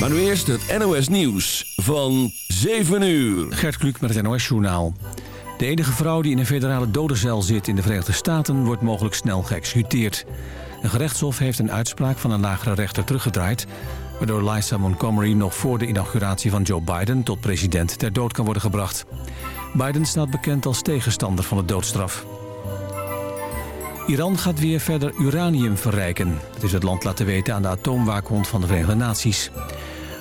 Maar nu eerst het NOS Nieuws van 7 uur. Gert Kluk met het NOS Journaal. De enige vrouw die in een federale dodencel zit in de Verenigde Staten... wordt mogelijk snel geëxecuteerd. Een gerechtshof heeft een uitspraak van een lagere rechter teruggedraaid... waardoor Liza Montgomery nog voor de inauguratie van Joe Biden... tot president ter dood kan worden gebracht. Biden staat bekend als tegenstander van de doodstraf. Iran gaat weer verder uranium verrijken. Het is het land laten weten aan de atoomwaakhond van de Verenigde Naties.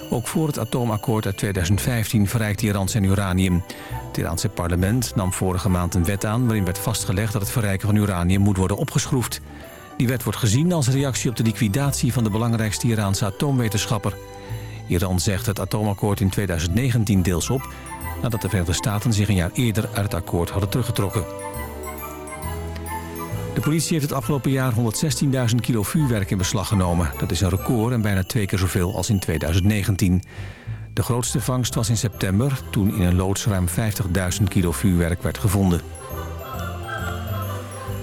Ook voor het atoomakkoord uit 2015 verrijkt Iran zijn uranium. Het Iraanse parlement nam vorige maand een wet aan... waarin werd vastgelegd dat het verrijken van uranium moet worden opgeschroefd. Die wet wordt gezien als reactie op de liquidatie van de belangrijkste Iraanse atoomwetenschapper. Iran zegt het atoomakkoord in 2019 deels op... nadat de Verenigde Staten zich een jaar eerder uit het akkoord hadden teruggetrokken. De politie heeft het afgelopen jaar 116.000 kilo vuurwerk in beslag genomen. Dat is een record en bijna twee keer zoveel als in 2019. De grootste vangst was in september, toen in een loods ruim 50.000 kilo vuurwerk werd gevonden.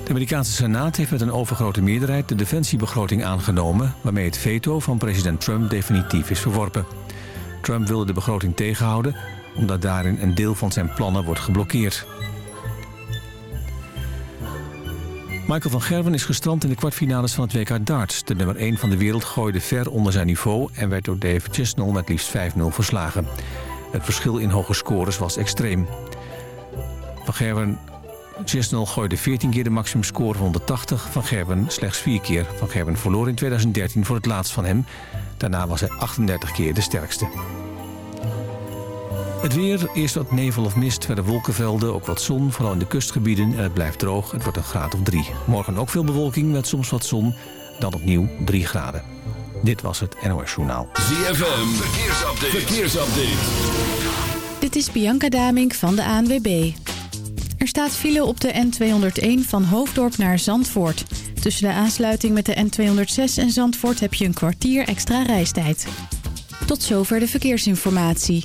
De Amerikaanse Senaat heeft met een overgrote meerderheid de defensiebegroting aangenomen... waarmee het veto van president Trump definitief is verworpen. Trump wilde de begroting tegenhouden omdat daarin een deel van zijn plannen wordt geblokkeerd. Michael van Gerwen is gestrand in de kwartfinales van het WK darts. De nummer 1 van de wereld gooide ver onder zijn niveau... en werd door Dave Chisnell met liefst 5-0 verslagen. Het verschil in hoge scores was extreem. Van Gerwen Chisnell gooide 14 keer de maximumscore van 180, Van Gerwen slechts 4 keer. Van Gerwen verloor in 2013 voor het laatst van hem. Daarna was hij 38 keer de sterkste. Het weer, eerst wat nevel of mist, verder wolkenvelden, ook wat zon, vooral in de kustgebieden en het blijft droog. Het wordt een graad of 3. Morgen ook veel bewolking met soms wat zon, dan opnieuw 3 graden. Dit was het NOS Journaal. ZFM, verkeersupdate. verkeersupdate. Dit is Bianca Damink van de ANWB. Er staat file op de N201 van Hoofddorp naar Zandvoort. Tussen de aansluiting met de N206 en Zandvoort heb je een kwartier extra reistijd. Tot zover de verkeersinformatie.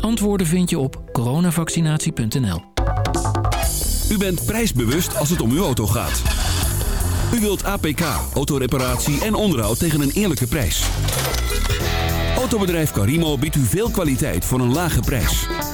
Antwoorden vind je op coronavaccinatie.nl. U bent prijsbewust als het om uw auto gaat. U wilt APK, autoreparatie en onderhoud tegen een eerlijke prijs. Autobedrijf Carimo biedt u veel kwaliteit voor een lage prijs.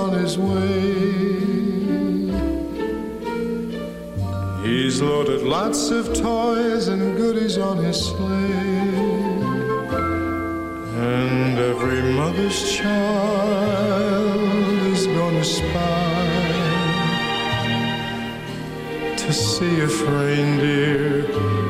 on his way. He's loaded lots of toys and goodies on his sleigh. And every mother's child is gonna spy to see if reindeer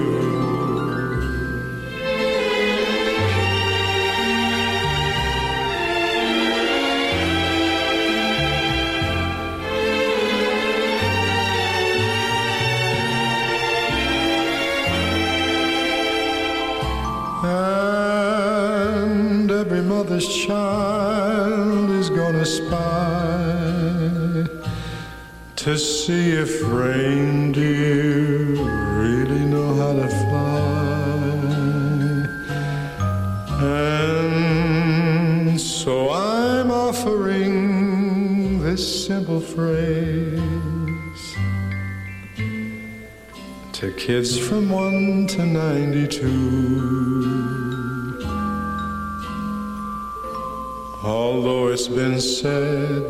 Said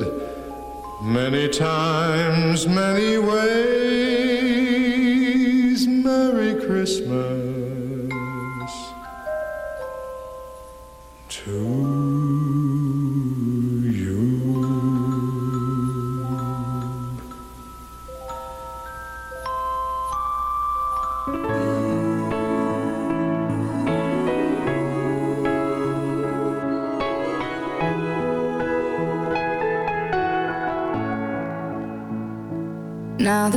many times, many ways, Merry Christmas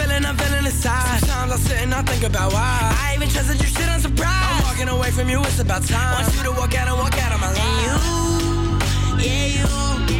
feeling, I'm feeling inside. Sometimes I sit and I think about why. I even trusted you, shit, I'm. I'm walking away from you, it's about time. Want you to walk out and walk out of my life. And you, yeah, you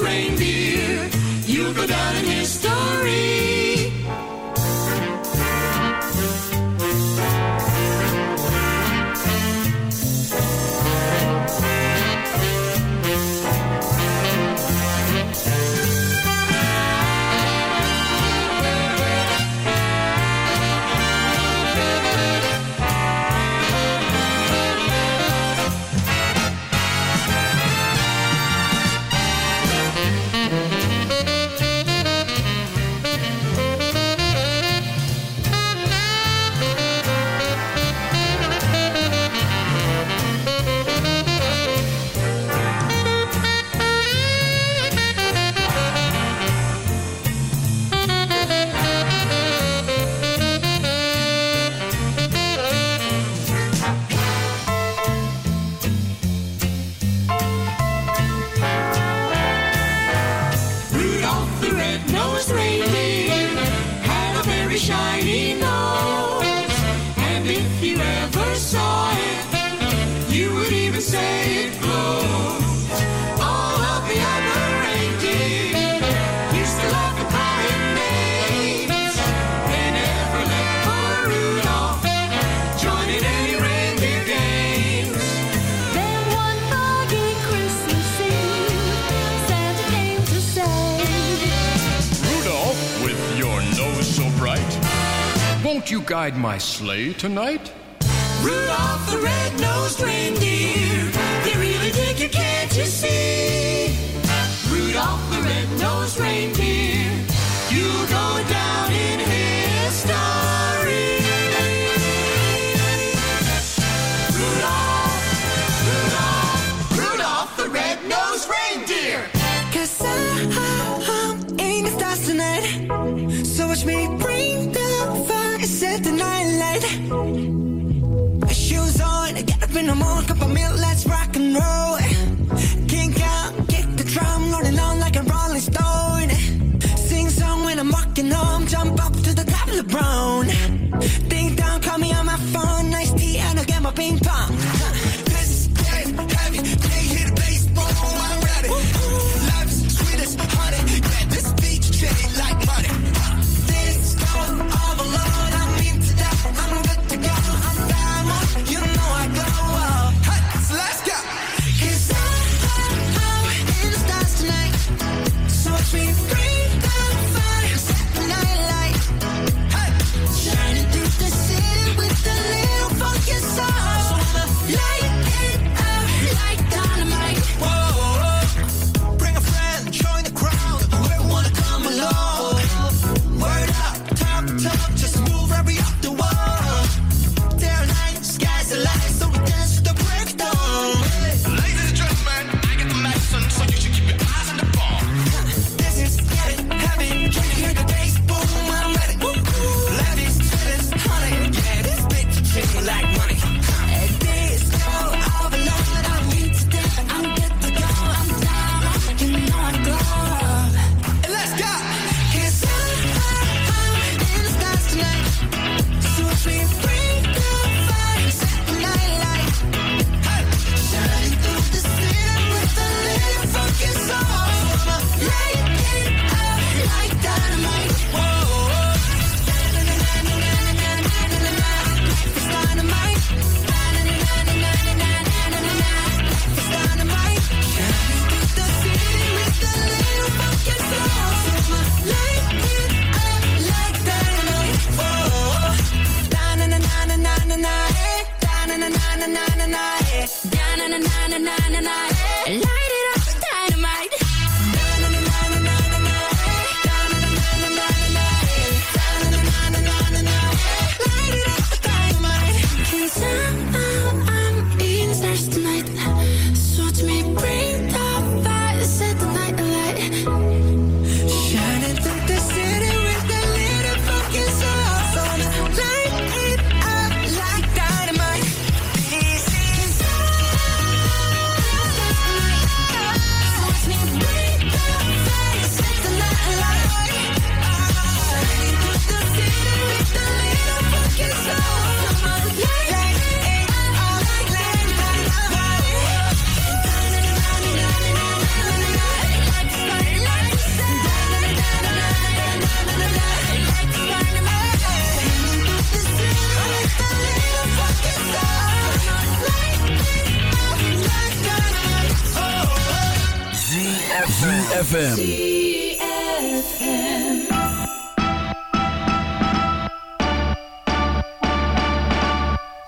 reindeer. you go down in history. my sleigh tonight?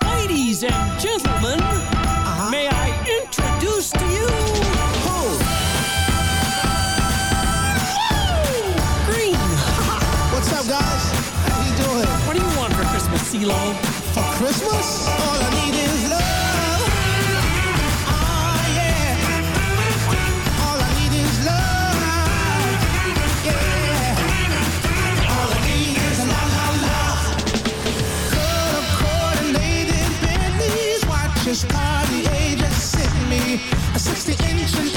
Ladies and gentlemen, uh -huh. may I introduce to you... who? Green! What's up, guys? How you doing? What do you want for Christmas, CeeLo? For Christmas? attention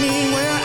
me where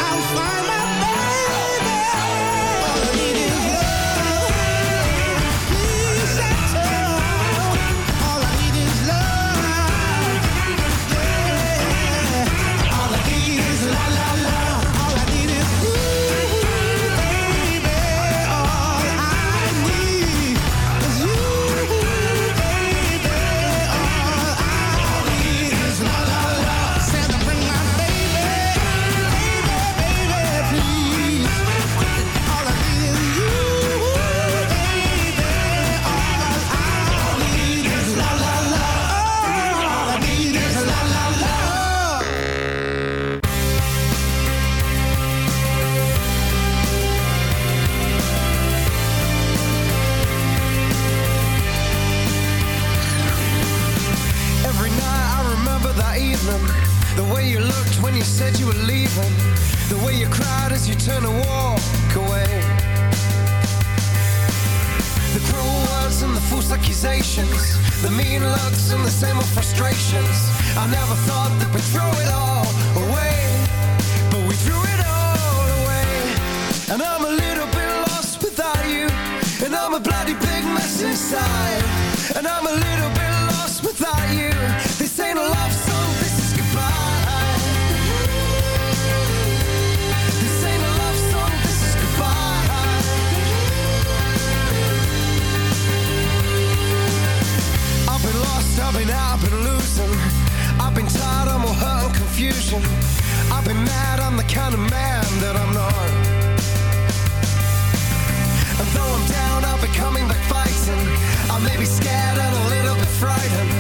maybe scared and a little bit frightened,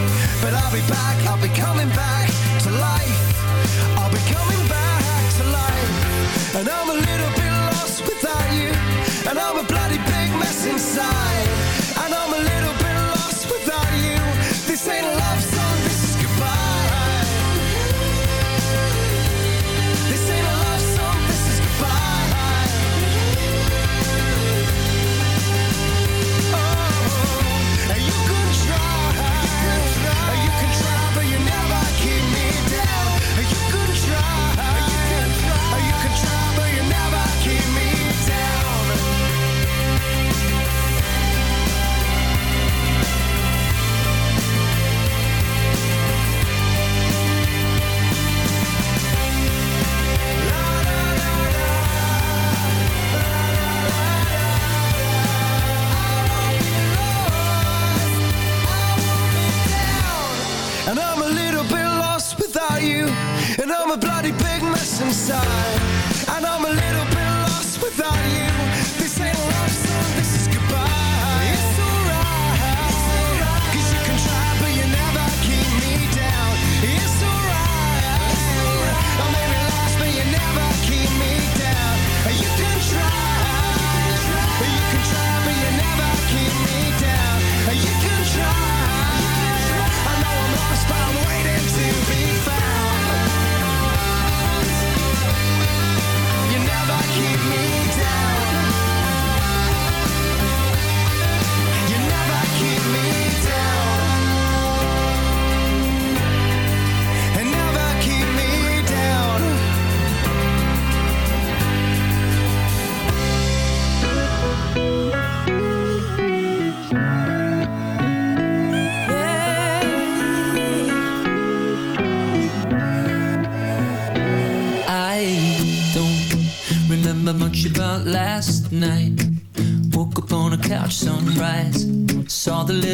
but I'll be back. I'll be coming back to life. I'll be coming back to life, and I'm a little. side.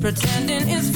pretending it's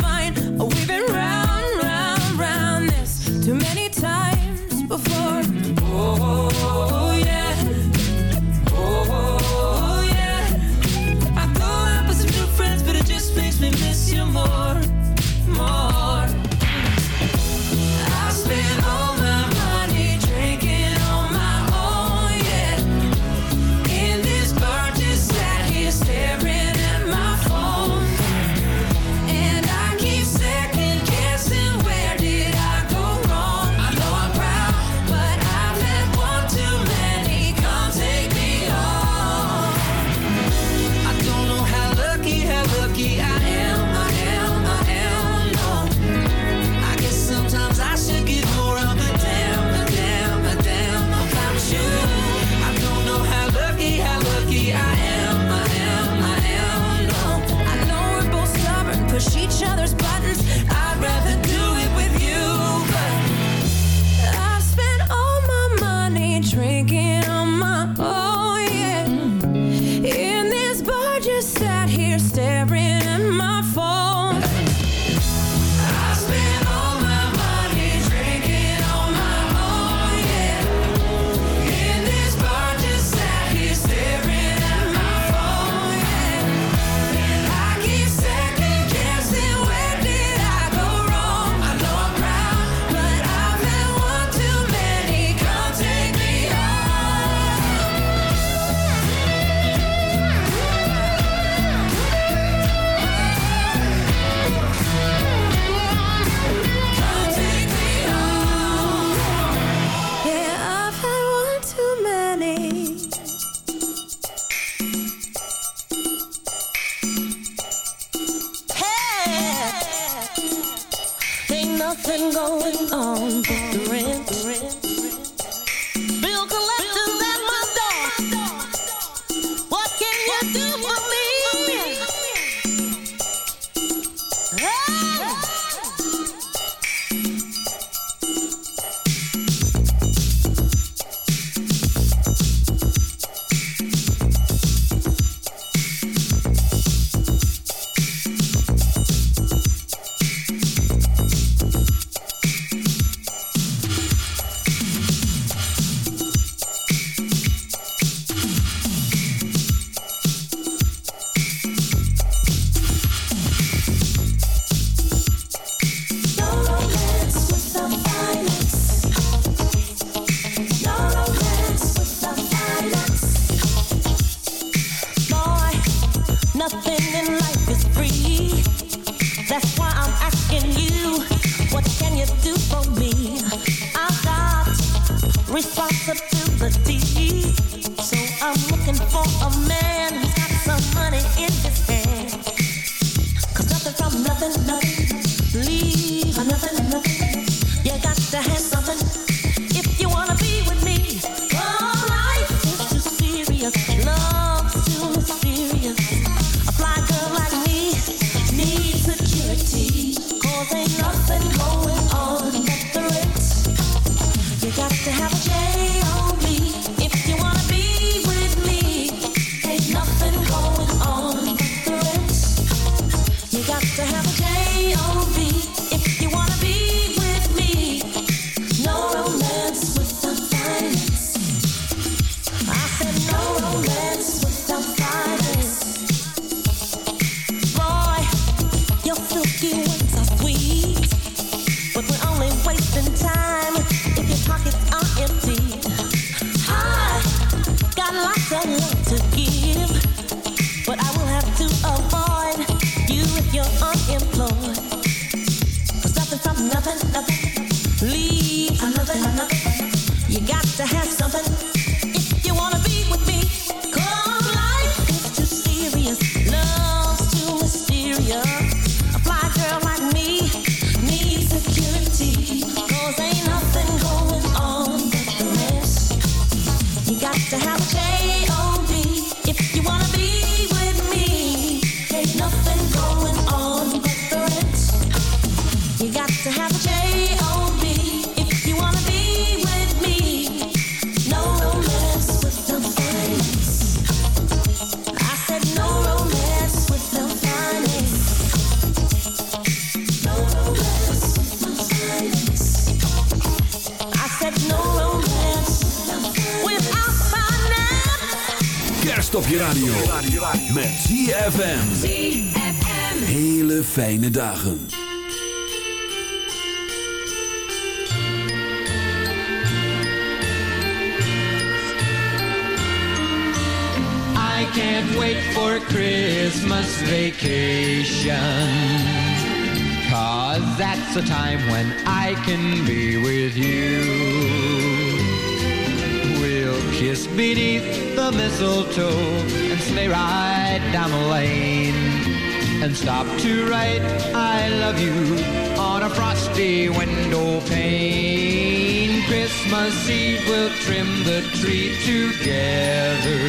top to write I love you on a frosty window pane. Christmas Eve will trim the tree together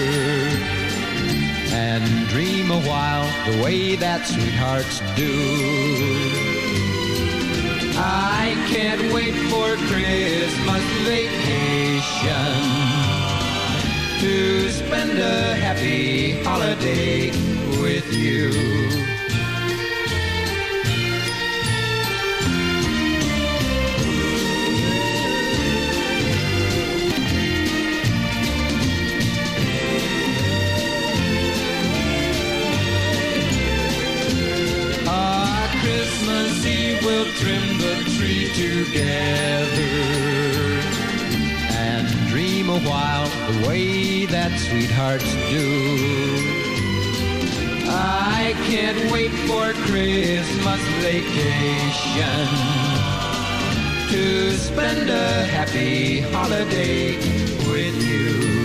and dream a while the way that sweethearts do. I can't wait for Christmas vacation to spend a happy holiday with you. will trim the tree together and dream a while the way that sweethearts do. I can't wait for Christmas vacation to spend a happy holiday with you.